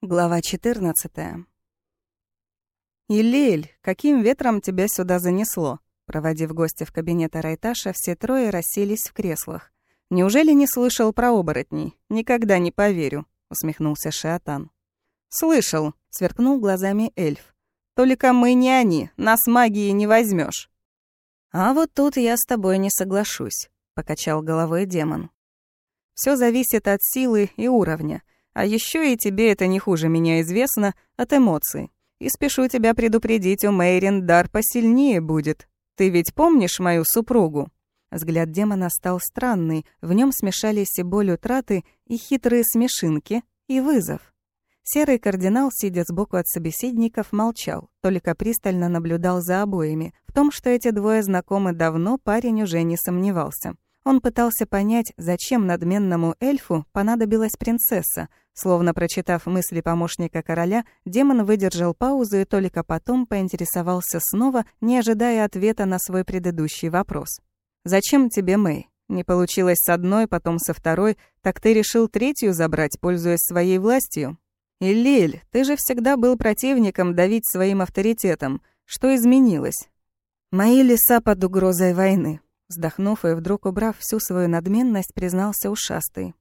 Глава 14. «Илель, каким ветром тебя сюда занесло?» Проводив гостя в кабинет Арайташа, все трое расселись в креслах. «Неужели не слышал про оборотней? Никогда не поверю», — усмехнулся Шиатан. «Слышал», — сверкнул глазами эльф. «Только мы не они, нас магии не возьмешь. «А вот тут я с тобой не соглашусь», — покачал головой демон. Все зависит от силы и уровня. А еще и тебе это не хуже меня известно от эмоций. И спешу тебя предупредить, у Мейрин дар посильнее будет. Ты ведь помнишь мою супругу?» Взгляд демона стал странный, в нем смешались и боль утраты, и хитрые смешинки, и вызов. Серый кардинал, сидя сбоку от собеседников, молчал, только пристально наблюдал за обоими. В том, что эти двое знакомы давно, парень уже не сомневался. Он пытался понять, зачем надменному эльфу понадобилась принцесса. Словно прочитав мысли помощника короля, демон выдержал паузу и только потом поинтересовался снова, не ожидая ответа на свой предыдущий вопрос. «Зачем тебе Мэй? Не получилось с одной, потом со второй, так ты решил третью забрать, пользуясь своей властью?» «Иллиль, ты же всегда был противником давить своим авторитетом. Что изменилось?» «Мои леса под угрозой войны», Вздохнув и вдруг убрав всю свою надменность, признался ушастый.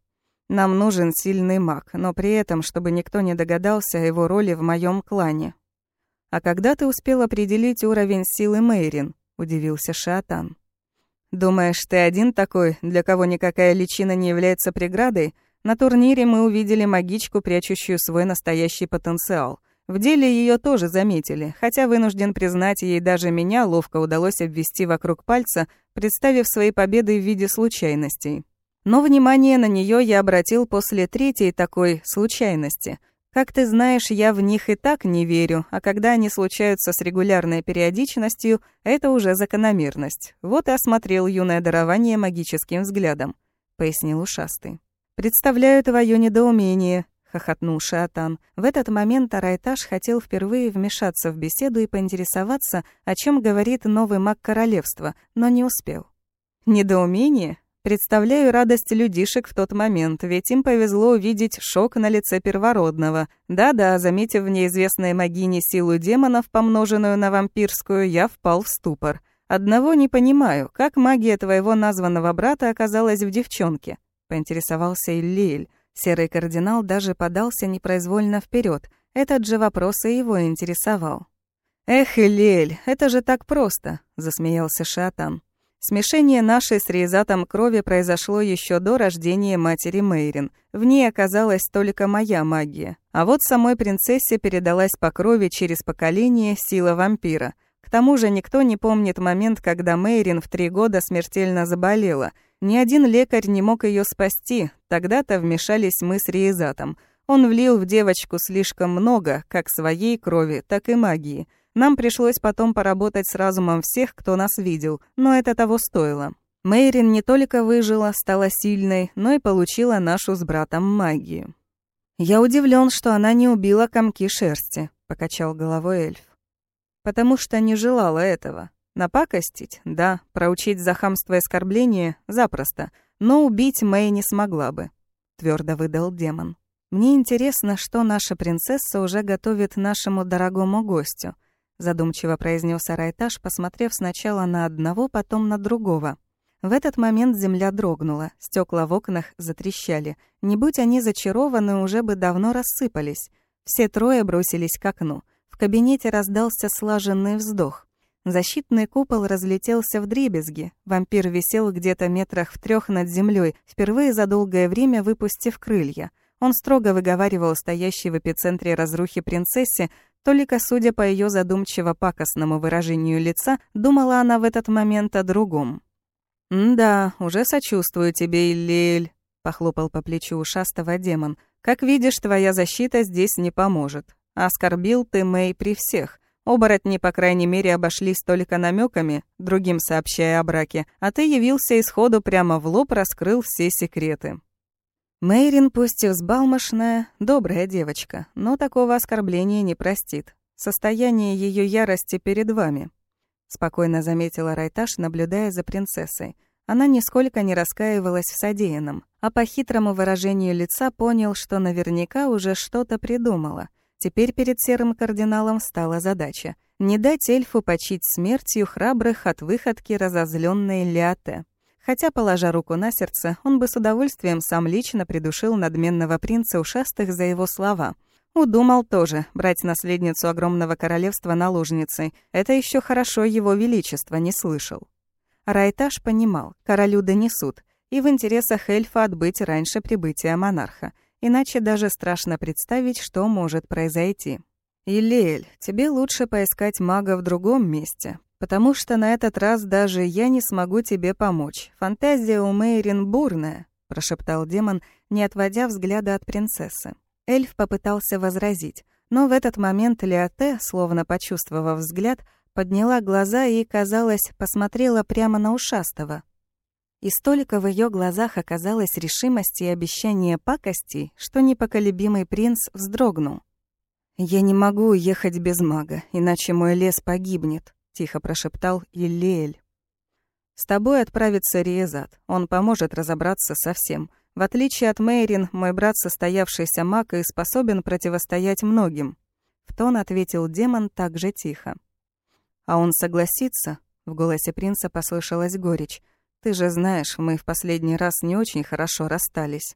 «Нам нужен сильный маг, но при этом, чтобы никто не догадался о его роли в моем клане». «А когда ты успел определить уровень силы Мейрин?» — удивился Шиатан. «Думаешь, ты один такой, для кого никакая личина не является преградой? На турнире мы увидели магичку, прячущую свой настоящий потенциал. В деле ее тоже заметили, хотя вынужден признать, ей даже меня ловко удалось обвести вокруг пальца, представив свои победы в виде случайностей. Но внимание на нее я обратил после третьей такой случайности. Как ты знаешь, я в них и так не верю, а когда они случаются с регулярной периодичностью, это уже закономерность. Вот и осмотрел юное дарование магическим взглядом, пояснил ушастый. Представляю твое недоумение, — хохотнул Шатан. В этот момент Арайташ хотел впервые вмешаться в беседу и поинтересоваться, о чем говорит новый маг королевства, но не успел. «Недоумение? Представляю радость людишек в тот момент, ведь им повезло увидеть шок на лице первородного. Да-да, заметив в неизвестной магине силу демонов, помноженную на вампирскую, я впал в ступор. Одного не понимаю, как магия твоего названного брата оказалась в девчонке?» — поинтересовался Иллиэль. Серый кардинал даже подался непроизвольно вперед. Этот же вопрос и его интересовал. «Эх, Илель, это же так просто», — засмеялся Шатан. Смешение нашей с Рейзатом крови произошло еще до рождения матери Мейрин. В ней оказалась только моя магия. А вот самой принцессе передалась по крови через поколение сила вампира. К тому же никто не помнит момент, когда Мейрин в три года смертельно заболела — ни один лекарь не мог ее спасти, тогда-то вмешались мы с Риезатом. Он влил в девочку слишком много, как своей крови, так и магии. Нам пришлось потом поработать с разумом всех, кто нас видел, но это того стоило. Мейрин не только выжила, стала сильной, но и получила нашу с братом магию. «Я удивлен, что она не убила комки шерсти», — покачал головой эльф. «Потому что не желала этого. Напакостить? Да. Проучить за хамство и оскорбление? Запросто. Но убить Мэй не смогла бы. Твердо выдал демон. Мне интересно, что наша принцесса уже готовит нашему дорогому гостю. Задумчиво произнес Арайташ, посмотрев сначала на одного, потом на другого. В этот момент земля дрогнула, стекла в окнах затрещали. Не будь они зачарованы, уже бы давно рассыпались. Все трое бросились к окну. В кабинете раздался слаженный вздох. Защитный купол разлетелся в дребезги. Вампир висел где-то метрах в трех над землей, впервые за долгое время выпустив крылья. Он строго выговаривал стоящей в эпицентре разрухи принцессе, только, судя по ее задумчиво-пакостному выражению лица, думала она в этот момент о другом. «Да, уже сочувствую тебе, Иллель», — похлопал по плечу ушастого демон. «Как видишь, твоя защита здесь не поможет. Оскорбил ты Мэй при всех. Оборотни, по крайней мере, обошлись только намеками, другим сообщая о браке, а ты явился и сходу прямо в лоб раскрыл все секреты. Мейрин, пусть и взбалмошная, добрая девочка, но такого оскорбления не простит. Состояние ее ярости перед вами. Спокойно заметила Райташ, наблюдая за принцессой. Она нисколько не раскаивалась в содеянном, а по хитрому выражению лица понял, что наверняка уже что-то придумала. Теперь перед серым кардиналом стала задача — не дать эльфу почить смертью храбрых от выходки разозленной Лиате. Хотя, положа руку на сердце, он бы с удовольствием сам лично придушил надменного принца ушастых за его слова. Удумал тоже брать наследницу огромного королевства наложницей. Это еще хорошо его величество не слышал. Райташ понимал, королю донесут, и в интересах эльфа отбыть раньше прибытия монарха. Иначе даже страшно представить, что может произойти. «Илель, тебе лучше поискать мага в другом месте, потому что на этот раз даже я не смогу тебе помочь. Фантазия у Мейрин бурная», — прошептал демон, не отводя взгляда от принцессы. Эльф попытался возразить, но в этот момент Леоте, словно почувствовав взгляд, подняла глаза и, казалось, посмотрела прямо на ушастого. И столько в ее глазах оказалось решимости и обещания пакости, что непоколебимый принц вздрогнул. «Я не могу уехать без мага, иначе мой лес погибнет», тихо прошептал Иллиэль. «С тобой отправится Риезат. Он поможет разобраться со всем. В отличие от Мейрин, мой брат, состоявшийся маг, и способен противостоять многим». В тон ответил демон так же тихо. «А он согласится?» В голосе принца послышалась горечь. «Ты же знаешь, мы в последний раз не очень хорошо расстались».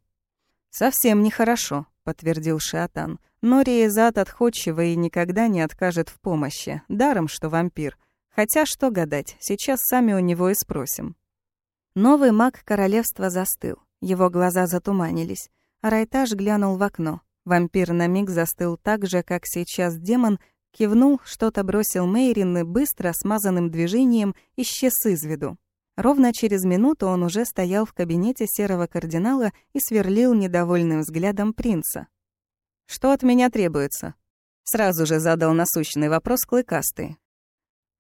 «Совсем нехорошо», — подтвердил Шиатан. «Но Риезат отходчивый и никогда не откажет в помощи. Даром, что вампир. Хотя что гадать, сейчас сами у него и спросим. Новый маг королевства застыл. Его глаза затуманились. Райтаж глянул в окно. Вампир на миг застыл так же, как сейчас демон, кивнул, что-то бросил Мейрин и быстро, смазанным движением, исчез из виду. Ровно через минуту он уже стоял в кабинете серого кардинала и сверлил недовольным взглядом принца. «Что от меня требуется?» Сразу же задал насущный вопрос клыкастый.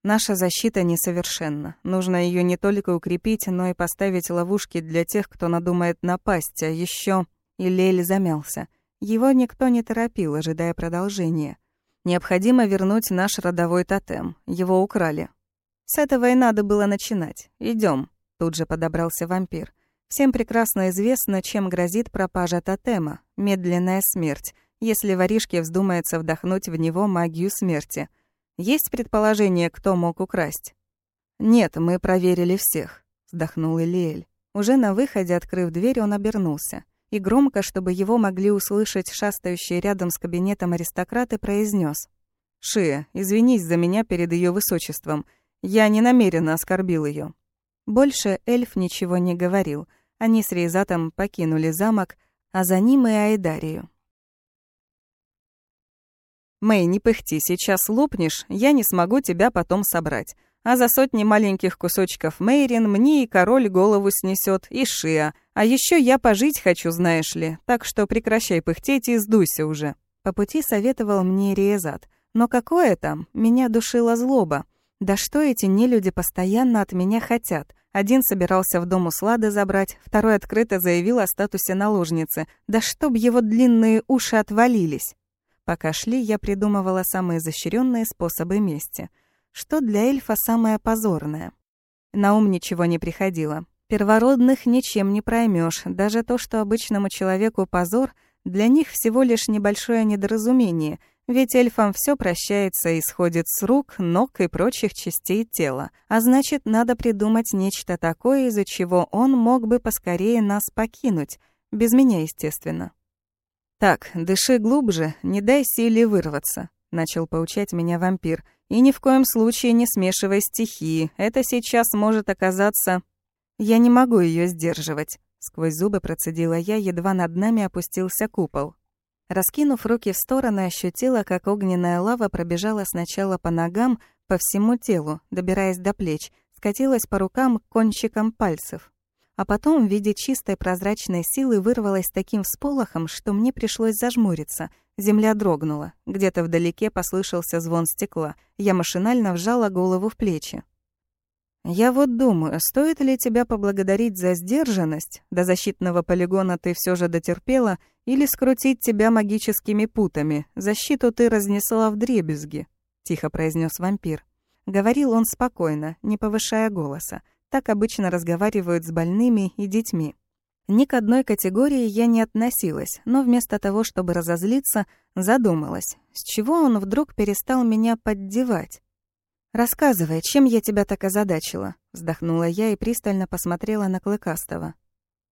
Наша защита несовершенна. Нужно ее не только укрепить, но и поставить ловушки для тех, кто надумает напасть, а еще И Лель замялся. Его никто не торопил, ожидая продолжения. Необходимо вернуть наш родовой тотем. Его украли. С этого и надо было начинать. Идем. Тут же подобрался вампир. Всем прекрасно известно, чем грозит пропажа тотема. Медленная смерть, если воришке вздумается вдохнуть в него магию смерти — есть предположение, кто мог украсть? Нет, мы проверили всех, вздохнул Илиэль. Уже на выходе, открыв дверь, он обернулся. И громко, чтобы его могли услышать шастающие рядом с кабинетом аристократы, произнес: «Шия, извинись за меня перед ее высочеством. Я не намеренно оскорбил ее. Больше эльф ничего не говорил. Они с Рейзатом покинули замок, а за ним и Айдарию. Мэй, не пыхти, сейчас лопнешь, я не смогу тебя потом собрать. А за сотни маленьких кусочков Мейрин мне и король голову снесет, и Шия. А еще я пожить хочу, знаешь ли, так что прекращай пыхтеть и сдуйся уже». По пути советовал мне Риезат. Но какое там? Меня душила злоба. Да что эти нелюди постоянно от меня хотят? Один собирался в дом у Слады забрать, второй открыто заявил о статусе наложницы. Да чтоб его длинные уши отвалились. Пока шли, я придумывала самые изощренные способы мести. Что для эльфа самое позорное? На ум ничего не приходило. Первородных ничем не проймешь. Даже то, что обычному человеку позор, для них всего лишь небольшое недоразумение, ведь эльфам все прощается и сходит с рук, ног и прочих частей тела. А значит, надо придумать нечто такое, из-за чего он мог бы поскорее нас покинуть. Без меня, естественно. «Так, дыши глубже, не дай силе вырваться», — начал поучать меня вампир. «И ни в коем случае не смешивай стихии. Это сейчас может оказаться...» «Я не могу ее сдерживать», — сквозь зубы процедила я, едва над нами опустился купол. Раскинув руки в стороны, ощутила, как огненная лава пробежала сначала по ногам, по всему телу, добираясь до плеч, скатилась по рукам кончикам пальцев а потом в виде чистой прозрачной силы вырвалась таким всполохом, что мне пришлось зажмуриться. Земля дрогнула. Где-то вдалеке послышался звон стекла. Я машинально вжала голову в плечи. «Я вот думаю, стоит ли тебя поблагодарить за сдержанность? До защитного полигона ты все же дотерпела, или скрутить тебя магическими путами? Защиту ты разнесла в дребезги», — тихо произнес вампир. Говорил он спокойно, не повышая голоса Так обычно разговаривают с больными и детьми. Ни к одной категории я не относилась, но вместо того, чтобы разозлиться, задумалась, с чего он вдруг перестал меня поддевать. «Рассказывай, чем я тебя так озадачила?» Вздохнула я и пристально посмотрела на Клыкастого.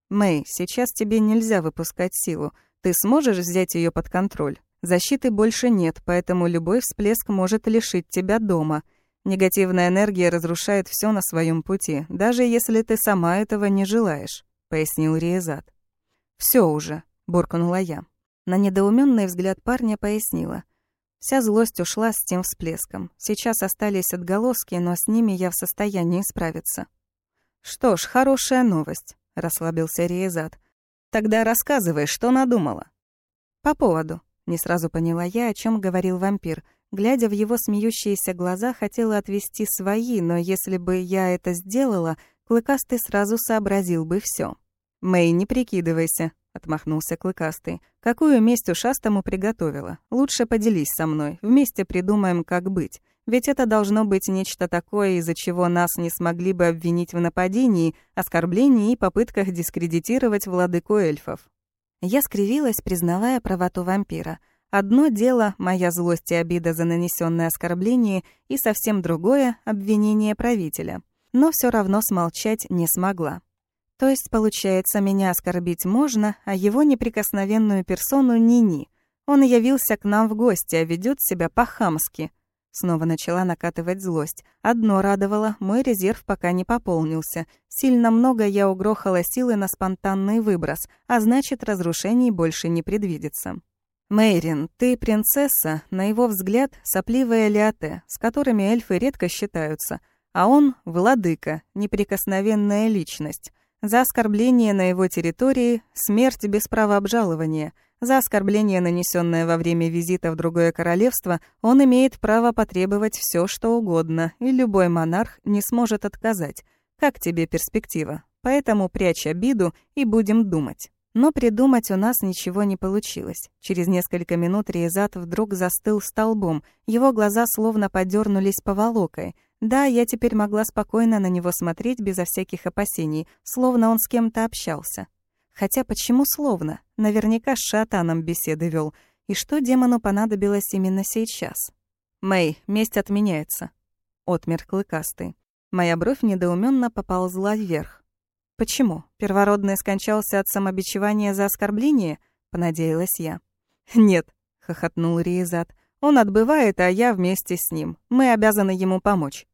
«Мэй, сейчас тебе нельзя выпускать силу. Ты сможешь взять ее под контроль? Защиты больше нет, поэтому любой всплеск может лишить тебя дома. Негативная энергия разрушает все на своем пути, даже если ты сама этого не желаешь», — пояснил Риезат. Все уже», — буркнула я. На недоуменный взгляд парня пояснила. Вся злость ушла с тем всплеском. Сейчас остались отголоски, но с ними я в состоянии справиться. «Что ж, хорошая новость», — расслабился Риезат. «Тогда рассказывай, что надумала». «По поводу», — не сразу поняла я, о чем говорил вампир. Глядя в его смеющиеся глаза, хотела отвести свои, но если бы я это сделала, Клыкастый сразу сообразил бы все. «Мэй, не прикидывайся», — отмахнулся Клыкастый. «Какую месть ушастому приготовила? Лучше поделись со мной. Вместе придумаем, как быть. Ведь это должно быть нечто такое, из-за чего нас не смогли бы обвинить в нападении, оскорблении и попытках дискредитировать владыку эльфов». Я скривилась, признавая правоту вампира. Одно дело — моя злость и обида за нанесенное оскорбление, и совсем другое — обвинение правителя. Но все равно смолчать не смогла. То есть, получается, меня оскорбить можно, а его неприкосновенную персону ни-ни. Он явился к нам в гости, а ведет себя по-хамски. Снова начала накатывать злость. Одно радовало, мой резерв пока не пополнился. Сильно много я угрохала силы на спонтанный выброс, а значит, разрушений больше не предвидится. «Мэйрин, ты принцесса, на его взгляд, сопливая Лиате, с которыми эльфы редко считаются, а он — владыка, неприкосновенная личность. За оскорбление на его территории – смерть без права обжалования. За оскорбление, нанесенное во время визита в другое королевство, он имеет право потребовать все, что угодно, и любой монарх не сможет отказать. Как тебе перспектива? Поэтому прячь обиду и будем думать. Но придумать у нас ничего не получилось. Через несколько минут Риезат вдруг застыл столбом, его глаза словно подернулись поволокой – да, я теперь могла спокойно на него смотреть безо всяких опасений, словно он с кем-то общался. Хотя почему словно? Наверняка с шатаном беседы вел. И что демону понадобилось именно сейчас? «Мэй, месть отменяется», — отмер клыкастый. Моя бровь недоуменно поползла вверх. «Почему? Первородный скончался от самобичевания за оскорбление?» — понадеялась я. «Нет», — хохотнул Риезат. «Он отбывает, а я вместе с ним. Мы обязаны ему помочь».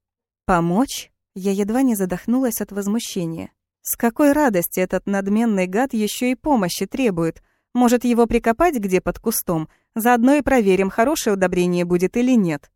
«Помочь?» Я едва не задохнулась от возмущения. С какой радости этот надменный гад еще и помощи требует? Может, его прикопать где под кустом? Заодно и проверим, хорошее удобрение будет или нет.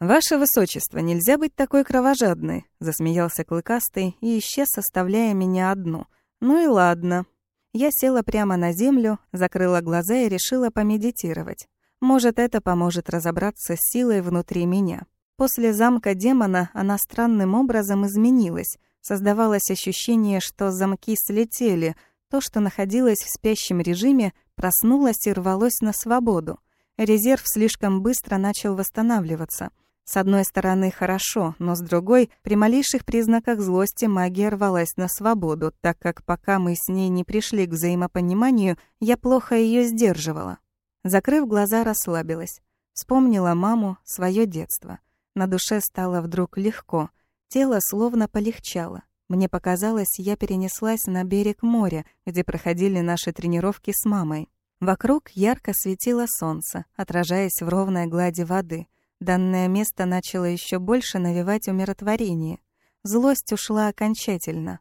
«Ваше высочество, нельзя быть такой кровожадной», — засмеялся Клыкастый и исчез, оставляя меня одну. «Ну и ладно». Я села прямо на землю, закрыла глаза и решила помедитировать. Может, это поможет разобраться с силой внутри меня. После замка демона она странным образом изменилась. Создавалось ощущение, что замки слетели. То, что находилось в спящем режиме, проснулось и рвалось на свободу. Резерв слишком быстро начал восстанавливаться. С одной стороны, хорошо, но с другой, при малейших признаках злости магия рвалась на свободу, так как пока мы с ней не пришли к взаимопониманию, я плохо ее сдерживала. Закрыв глаза, расслабилась. Вспомнила маму, свое детство. На душе стало вдруг легко, тело словно полегчало. Мне показалось, я перенеслась на берег моря, где проходили наши тренировки с мамой. Вокруг ярко светило солнце, отражаясь в ровной глади воды. Данное место начало еще больше навевать умиротворение. Злость ушла окончательно.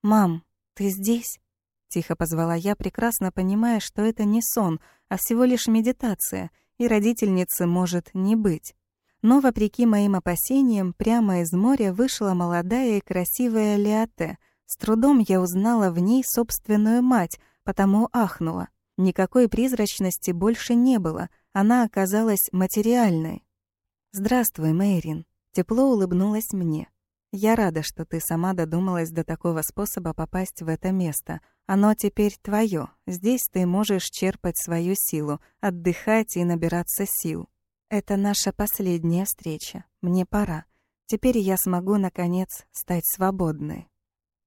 «Мам, ты здесь?» — тихо позвала я, прекрасно понимая, что это не сон, а всего лишь медитация, и родительницы может не быть. Но, вопреки моим опасениям, прямо из моря вышла молодая и красивая Леоте. С трудом я узнала в ней собственную мать, потому ахнула. Никакой призрачности больше не было, она оказалась материальной. «Здравствуй, Мэйрин», — тепло улыбнулась мне. «Я рада, что ты сама додумалась до такого способа попасть в это место. Оно теперь твое. Здесь ты можешь черпать свою силу, отдыхать и набираться сил. «Это наша последняя встреча. Мне пора. Теперь я смогу, наконец, стать свободной.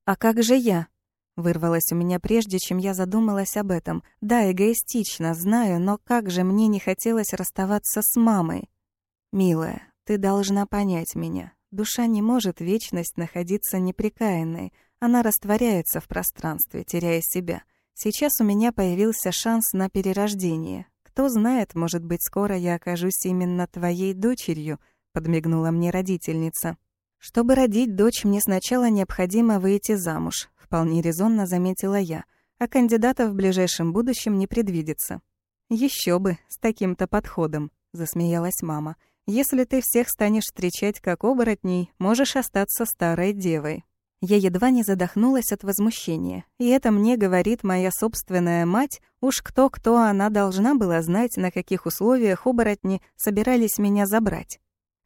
«А как же я?» Вырвалось у меня прежде, чем я задумалась об этом. Да, эгоистично, знаю, но как же мне не хотелось расставаться с мамой. «Милая, ты должна понять меня. Душа не может вечность находиться неприкаянной. Она растворяется в пространстве, теряя себя. Сейчас у меня появился шанс на перерождение. Кто знает, может быть, скоро я окажусь именно твоей дочерью», — подмигнула мне родительница. «Чтобы родить дочь, мне сначала необходимо выйти замуж», — вполне резонно заметила я, «а кандидата в ближайшем будущем не предвидится». Еще бы, с таким-то подходом», — засмеялась мама. «Если ты всех станешь встречать как оборотней, можешь остаться старой девой». Я едва не задохнулась от возмущения. И это мне говорит моя собственная мать, уж кто-кто она должна была знать, на каких условиях оборотни собирались меня забрать.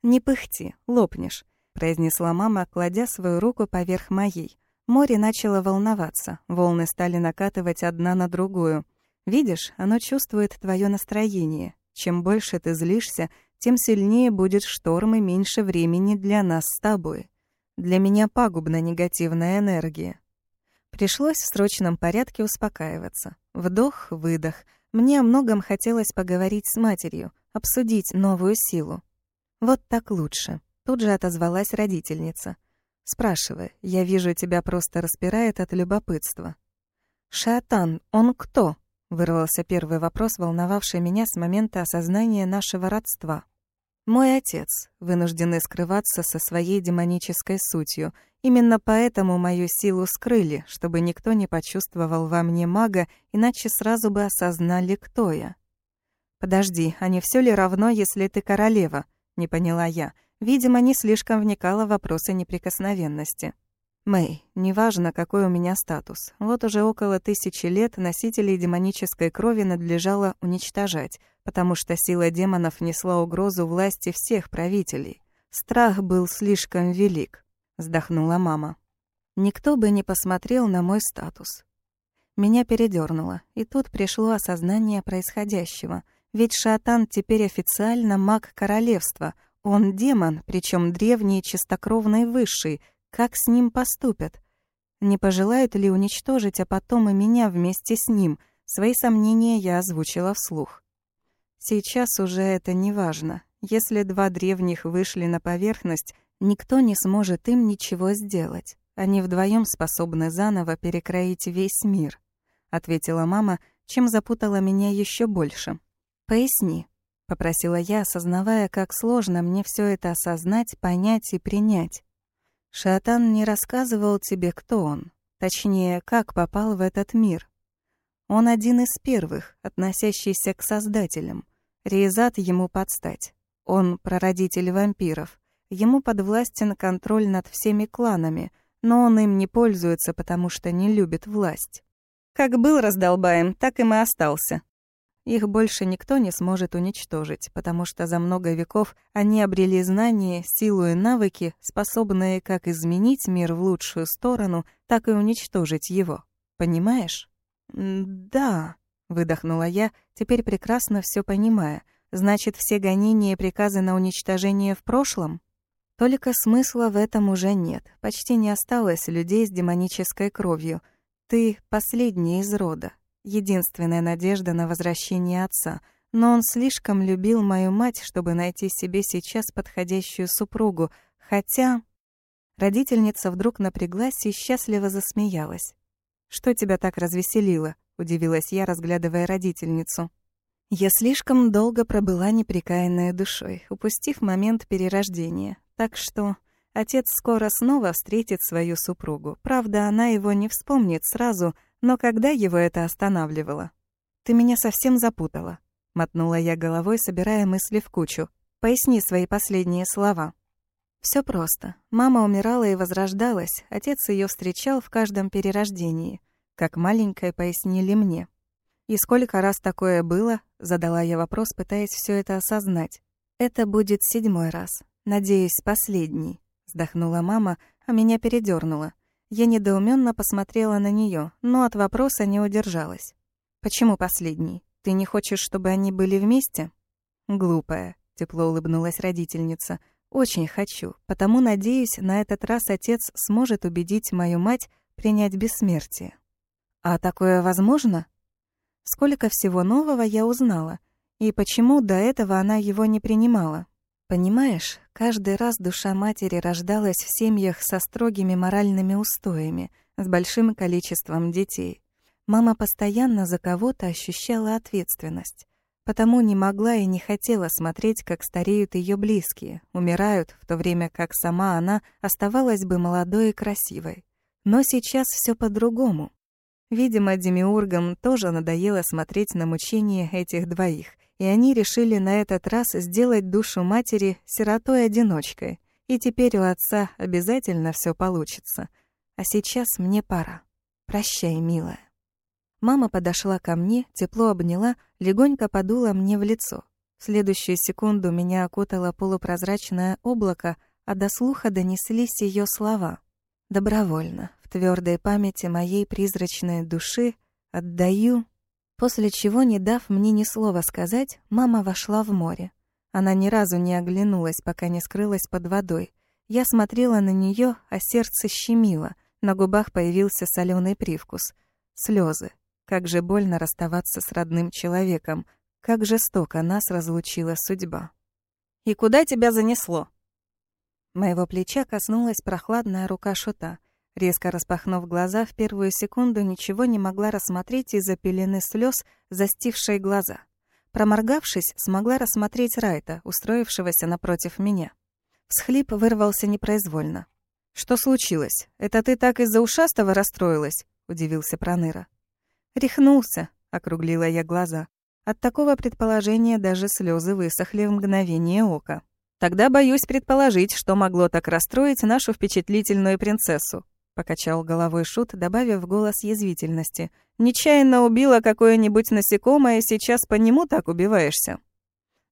«Не пыхти, лопнешь произнесла мама, кладя свою руку поверх моей. Море начало волноваться, волны стали накатывать одна на другую. Видишь, оно чувствует твое настроение. Чем больше ты злишься, тем сильнее будет шторм и меньше времени для нас с тобой. Для меня пагубна негативная энергия. Пришлось в срочном порядке успокаиваться. Вдох, выдох. Мне о многом хотелось поговорить с матерью, обсудить новую силу. Вот так лучше. Тут же отозвалась родительница. «Спрашивай, я вижу, тебя просто распирает от любопытства». «Шатан, он кто?» — вырвался первый вопрос, волновавший меня с момента осознания нашего родства. «Мой отец, вынужденный скрываться со своей демонической сутью. Именно поэтому мою силу скрыли, чтобы никто не почувствовал во мне мага, иначе сразу бы осознали, кто я». «Подожди, а не все ли равно, если ты королева?» — не поняла я. Видимо, не слишком вникала в вопросы неприкосновенности. Мэй, неважно, какой у меня статус. Вот уже около тысячи лет носителей демонической крови надлежало уничтожать, потому что сила демонов несла угрозу власти всех правителей. Страх был слишком велик, вздохнула мама. Никто бы не посмотрел на мой статус. Меня передёрнуло, и тут пришло осознание происходящего. Ведь Шатан теперь официально маг королевства — он демон, причем древний, чистокровный высший. Как с ним поступят? Не пожелают ли уничтожить, а потом и меня вместе с ним? Свои сомнения я озвучила вслух. Сейчас уже это не важно. Если два древних вышли на поверхность, никто не сможет им ничего сделать. Они вдвоем способны заново перекроить весь мир, ответила мама, чем запутала меня еще больше. Поясни, попросила я, осознавая, как сложно мне все это осознать, понять и принять. Шатан не рассказывал тебе, кто он, точнее, как попал в этот мир. Он один из первых, относящийся к создателям. Риезат ему подстать. Он прародитель вампиров. Ему подвластен контроль над всеми кланами, но он им не пользуется, потому что не любит власть. Как был раздолбаем, так и и остался, их больше никто не сможет уничтожить, потому что за много веков они обрели знания, силу и навыки, способные как изменить мир в лучшую сторону, так и уничтожить его. Понимаешь? «Да», — выдохнула я, теперь прекрасно все понимая. «Значит, все гонения и приказы на уничтожение в прошлом?» Только смысла в этом уже нет. Почти не осталось людей с демонической кровью. Ты — последний из рода единственная надежда на возвращение отца, но он слишком любил мою мать, чтобы найти себе сейчас подходящую супругу, хотя... Родительница вдруг напряглась и счастливо засмеялась. «Что тебя так развеселило?» — удивилась я, разглядывая родительницу. Я слишком долго пробыла неприкаянной душой, упустив момент перерождения, так что отец скоро снова встретит свою супругу. Правда, она его не вспомнит сразу — но когда его это останавливало? «Ты меня совсем запутала», — мотнула я головой, собирая мысли в кучу. «Поясни свои последние слова». Все просто. Мама умирала и возрождалась, отец ее встречал в каждом перерождении. Как маленькая пояснили мне. «И сколько раз такое было?» — задала я вопрос, пытаясь все это осознать. «Это будет седьмой раз. Надеюсь, последний», — вздохнула мама, а меня передернула. Я недоуменно посмотрела на нее, но от вопроса не удержалась. «Почему последний? Ты не хочешь, чтобы они были вместе?» «Глупая», — тепло улыбнулась родительница. Очень хочу, потому надеюсь, на этот раз отец сможет убедить мою мать принять бессмертие. А такое возможно? Сколько всего нового я узнала, и почему до этого она его не принимала. Понимаешь, каждый раз душа матери рождалась в семьях со строгими моральными устоями, с большим количеством детей. Мама постоянно за кого-то ощущала ответственность, потому не могла и не хотела смотреть, как стареют ее близкие, умирают, в то время как сама она оставалась бы молодой и красивой. Но сейчас все по-другому. Видимо, демиургам тоже надоело смотреть на мучения этих двоих, и они решили на этот раз сделать душу матери сиротой-одиночкой. И теперь у отца обязательно все получится. А сейчас мне пора. Прощай, милая. Мама подошла ко мне, тепло обняла, легонько подула мне в лицо. В следующую секунду меня окутало полупрозрачное облако, а до слуха донеслись ее слова. «Добровольно, в твердой памяти моей призрачной души, отдаю...» После чего, не дав мне ни слова сказать, мама вошла в море. Она ни разу не оглянулась, пока не скрылась под водой. Я смотрела на нее, а сердце щемило. На губах появился соленый привкус. Слезы. Как же больно расставаться с родным человеком. Как жестоко нас разлучила судьба. «И куда тебя занесло?» Моего плеча коснулась прохладная рука шута. Резко распахнув глаза, в первую секунду ничего не могла рассмотреть из-за пелены слез, застившей глаза. Проморгавшись, смогла рассмотреть Райта, устроившегося напротив меня. Всхлип вырвался непроизвольно. «Что случилось? Это ты так из-за ушастого расстроилась?» — удивился Проныра. «Рехнулся», — округлила я глаза. От такого предположения даже слезы высохли в мгновение ока. «Тогда боюсь предположить, что могло так расстроить нашу впечатлительную принцессу», — покачал головой Шут, добавив голос язвительности. «Нечаянно убила какое-нибудь насекомое, сейчас по нему так убиваешься».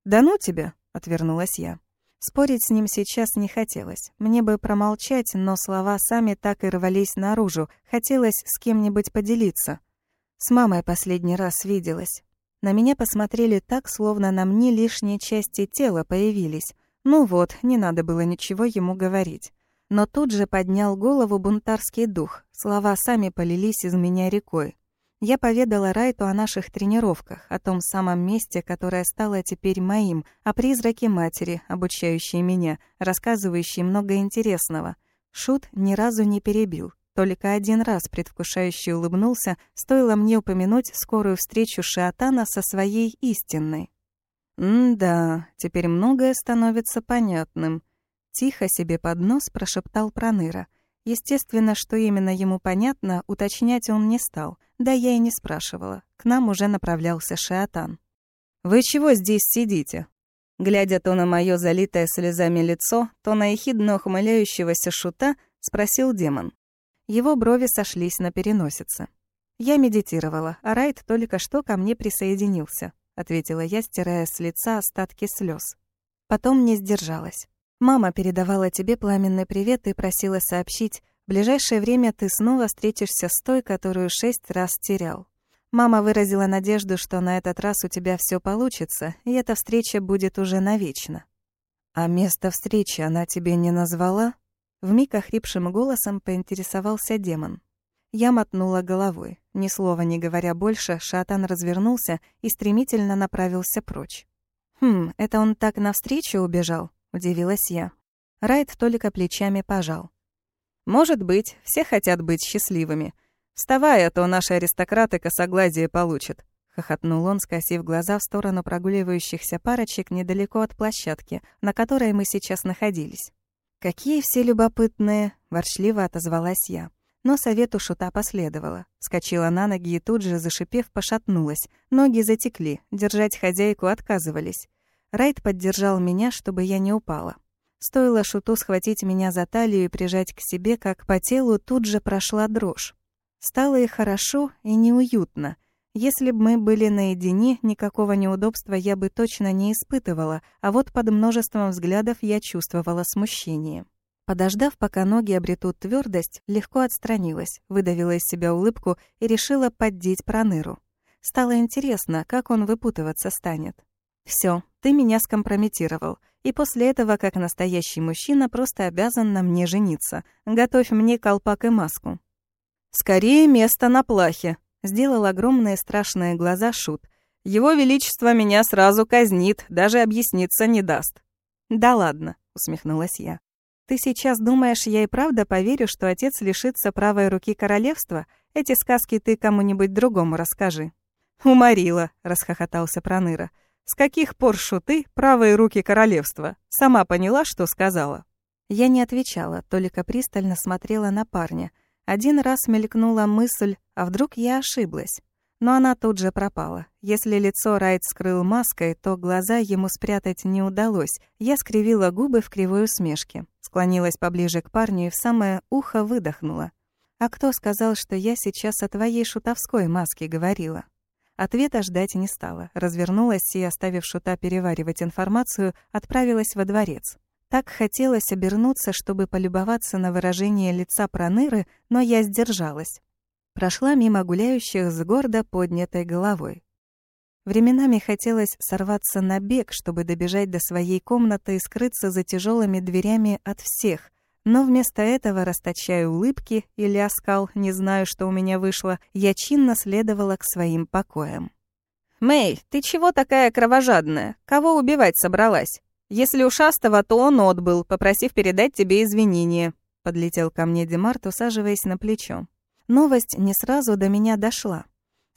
«Да ну тебя», — отвернулась я. Спорить с ним сейчас не хотелось. Мне бы промолчать, но слова сами так и рвались наружу. Хотелось с кем-нибудь поделиться. С мамой последний раз виделась. На меня посмотрели так, словно на мне лишние части тела появились. Ну вот, не надо было ничего ему говорить. Но тут же поднял голову бунтарский дух. Слова сами полились из меня рекой. Я поведала Райту о наших тренировках, о том самом месте, которое стало теперь моим, о призраке матери, обучающей меня, рассказывающей много интересного. Шут ни разу не перебил. Только один раз предвкушающе улыбнулся, стоило мне упомянуть скорую встречу Шиатана со своей истинной. «М-да, теперь многое становится понятным», — тихо себе под нос прошептал Проныра. Естественно, что именно ему понятно, уточнять он не стал, да я и не спрашивала. К нам уже направлялся Шиатан. «Вы чего здесь сидите?» Глядя то на мое залитое слезами лицо, то на ехидно ухмыляющегося шута, спросил демон. Его брови сошлись на переносице. «Я медитировала, а Райт только что ко мне присоединился», — ответила я, стирая с лица остатки слез. Потом не сдержалась. «Мама передавала тебе пламенный привет и просила сообщить, в ближайшее время ты снова встретишься с той, которую шесть раз терял. Мама выразила надежду, что на этот раз у тебя все получится, и эта встреча будет уже навечно». «А место встречи она тебе не назвала?» Вмиг охрипшим голосом поинтересовался демон. Я мотнула головой. Ни слова не говоря больше, шатан развернулся и стремительно направился прочь. «Хм, это он так навстречу убежал?» — удивилась я. Райт только плечами пожал. «Может быть, все хотят быть счастливыми. Вставай, а то наши аристократы косоглазие получат», — хохотнул он, скосив глаза в сторону прогуливающихся парочек недалеко от площадки, на которой мы сейчас находились. «Какие все любопытные!» — ворчливо отозвалась я. Но совету шута последовала. Скочила на ноги и тут же, зашипев, пошатнулась. Ноги затекли, держать хозяйку отказывались. Райт поддержал меня, чтобы я не упала. Стоило шуту схватить меня за талию и прижать к себе, как по телу тут же прошла дрожь. Стало и хорошо, и неуютно — если бы мы были наедине, никакого неудобства я бы точно не испытывала, а вот под множеством взглядов я чувствовала смущение. Подождав, пока ноги обретут твердость, легко отстранилась, выдавила из себя улыбку и решила поддеть проныру. Стало интересно, как он выпутываться станет. Все, ты меня скомпрометировал. И после этого, как настоящий мужчина, просто обязан на мне жениться. Готовь мне колпак и маску. «Скорее место на плахе», — сделал огромные страшные глаза Шут. «Его Величество меня сразу казнит, даже объясниться не даст». «Да ладно», — усмехнулась я. «Ты сейчас думаешь, я и правда поверю, что отец лишится правой руки королевства? Эти сказки ты кому-нибудь другому расскажи». «Уморила», — расхохотался Проныра. «С каких пор шуты правые руки королевства? Сама поняла, что сказала?» Я не отвечала, только пристально смотрела на парня. Один раз мелькнула мысль, а вдруг я ошиблась. Но она тут же пропала. Если лицо Райт скрыл маской, то глаза ему спрятать не удалось. Я скривила губы в кривой усмешке. Склонилась поближе к парню и в самое ухо выдохнула. «А кто сказал, что я сейчас о твоей шутовской маске говорила?» Ответа ждать не стала. Развернулась и, оставив шута переваривать информацию, отправилась во дворец. Так хотелось обернуться, чтобы полюбоваться на выражение лица Проныры, но я сдержалась. Прошла мимо гуляющих с гордо поднятой головой. Временами хотелось сорваться на бег, чтобы добежать до своей комнаты и скрыться за тяжелыми дверями от всех, но вместо этого, расточая улыбки или оскал, не знаю, что у меня вышло, я чинно следовала к своим покоям. «Мэй, ты чего такая кровожадная? Кого убивать собралась? Если ушастого, то он отбыл, попросив передать тебе извинения», — подлетел ко мне Демарт, усаживаясь на плечо. Новость не сразу до меня дошла.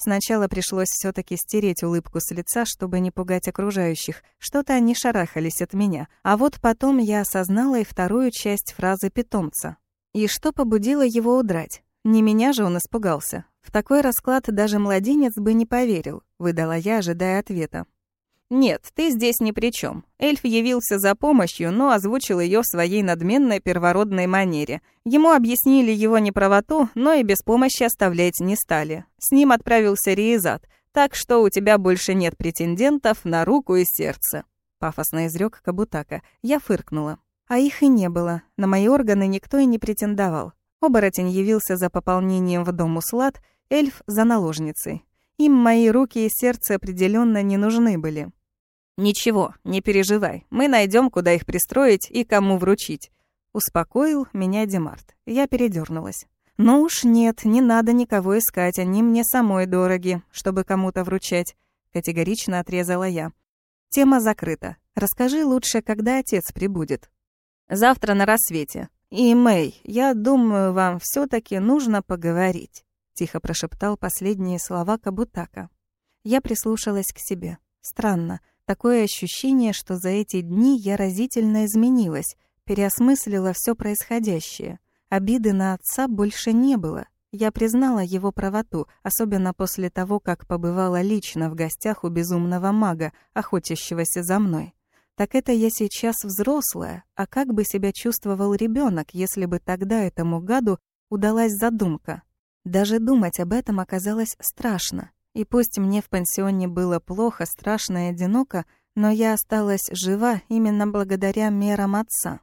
Сначала пришлось все таки стереть улыбку с лица, чтобы не пугать окружающих. Что-то они шарахались от меня. А вот потом я осознала и вторую часть фразы питомца. И что побудило его удрать? Не меня же он испугался. В такой расклад даже младенец бы не поверил, выдала я, ожидая ответа. «Нет, ты здесь ни при чем. Эльф явился за помощью, но озвучил ее в своей надменной первородной манере. Ему объяснили его неправоту, но и без помощи оставлять не стали. С ним отправился Риезат, так что у тебя больше нет претендентов на руку и сердце». Пафосно изрек Кабутака. Я фыркнула. А их и не было. На мои органы никто и не претендовал. Оборотень явился за пополнением в дом Услад, эльф — за наложницей. Им мои руки и сердце определенно не нужны были. «Ничего, не переживай, мы найдем, куда их пристроить и кому вручить», — успокоил меня Демарт. Я передернулась. «Ну уж нет, не надо никого искать, они мне самой дороги, чтобы кому-то вручать», — категорично отрезала я. «Тема закрыта. Расскажи лучше, когда отец прибудет». «Завтра на рассвете. И, Мэй, я думаю, вам все таки нужно поговорить», — тихо прошептал последние слова Кабутака. Я прислушалась к себе. Странно, Такое ощущение, что за эти дни я разительно изменилась, переосмыслила все происходящее. Обиды на отца больше не было. Я признала его правоту, особенно после того, как побывала лично в гостях у безумного мага, охотящегося за мной. Так это я сейчас взрослая, а как бы себя чувствовал ребенок, если бы тогда этому гаду удалась задумка? Даже думать об этом оказалось страшно. И пусть мне в пансионе было плохо, страшно и одиноко, но я осталась жива именно благодаря мерам отца.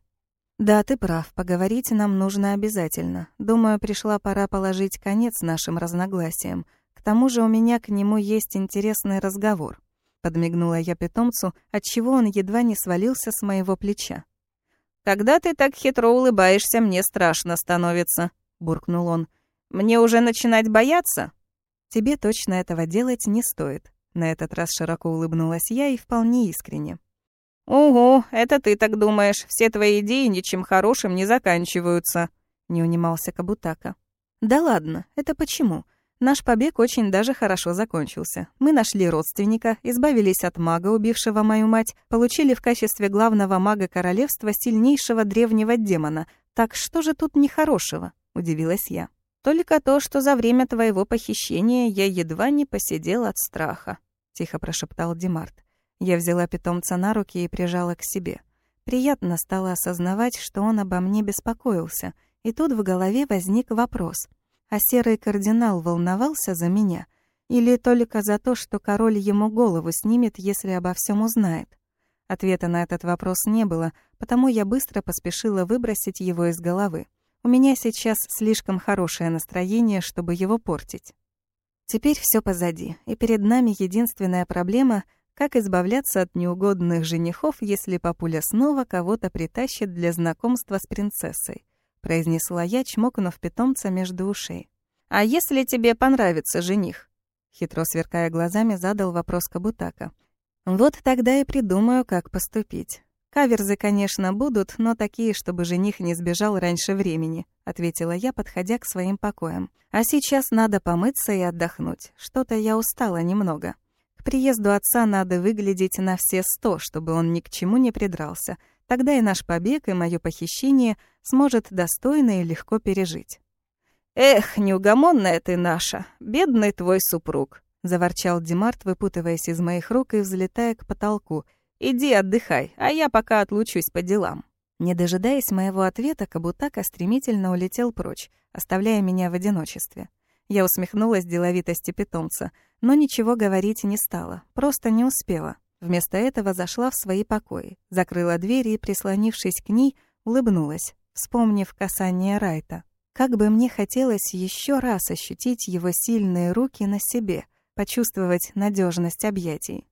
Да, ты прав, поговорить нам нужно обязательно. Думаю, пришла пора положить конец нашим разногласиям. К тому же у меня к нему есть интересный разговор. Подмигнула я питомцу, отчего он едва не свалился с моего плеча. «Когда ты так хитро улыбаешься, мне страшно становится», — буркнул он. «Мне уже начинать бояться?» Тебе точно этого делать не стоит. На этот раз широко улыбнулась я и вполне искренне. «Угу, это ты так думаешь. Все твои идеи ничем хорошим не заканчиваются», — не унимался Кабутака. «Да ладно, это почему? Наш побег очень даже хорошо закончился. Мы нашли родственника, избавились от мага, убившего мою мать, получили в качестве главного мага королевства сильнейшего древнего демона. Так что же тут нехорошего?» — удивилась я. Только то, что за время твоего похищения я едва не посидел от страха», — тихо прошептал Димарт. Я взяла питомца на руки и прижала к себе. Приятно стало осознавать, что он обо мне беспокоился. И тут в голове возник вопрос. А серый кардинал волновался за меня? Или только за то, что король ему голову снимет, если обо всем узнает? Ответа на этот вопрос не было, потому я быстро поспешила выбросить его из головы. У меня сейчас слишком хорошее настроение, чтобы его портить. Теперь все позади, и перед нами единственная проблема — Как избавляться от неугодных женихов, если папуля снова кого-то притащит для знакомства с принцессой? произнесла я, чмокнув питомца между ушей. А если тебе понравится жених? Хитро сверкая глазами, задал вопрос Кабутака. Вот тогда и придумаю, как поступить. Каверзы, конечно, будут, но такие, чтобы жених не сбежал раньше времени, ответила я, подходя к своим покоям. А сейчас надо помыться и отдохнуть. Что-то я устала немного приезду отца надо выглядеть на все сто, чтобы он ни к чему не придрался. Тогда и наш побег, и мое похищение сможет достойно и легко пережить. «Эх, неугомонная ты наша, бедный твой супруг», — заворчал Димарт, выпутываясь из моих рук и взлетая к потолку. «Иди отдыхай, а я пока отлучусь по делам». Не дожидаясь моего ответа, Кабутака стремительно улетел прочь, оставляя меня в одиночестве. Я усмехнулась деловитости питомца, но ничего говорить не стала, просто не успела. Вместо этого зашла в свои покои, закрыла дверь и, прислонившись к ней, улыбнулась, вспомнив касание Райта. Как бы мне хотелось еще раз ощутить его сильные руки на себе, почувствовать надежность объятий.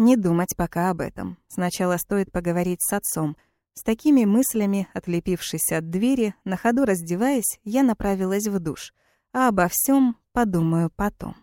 Не думать пока об этом. Сначала стоит поговорить с отцом. С такими мыслями, отлепившись от двери, на ходу раздеваясь, я направилась в душ — а обо всем подумаю потом.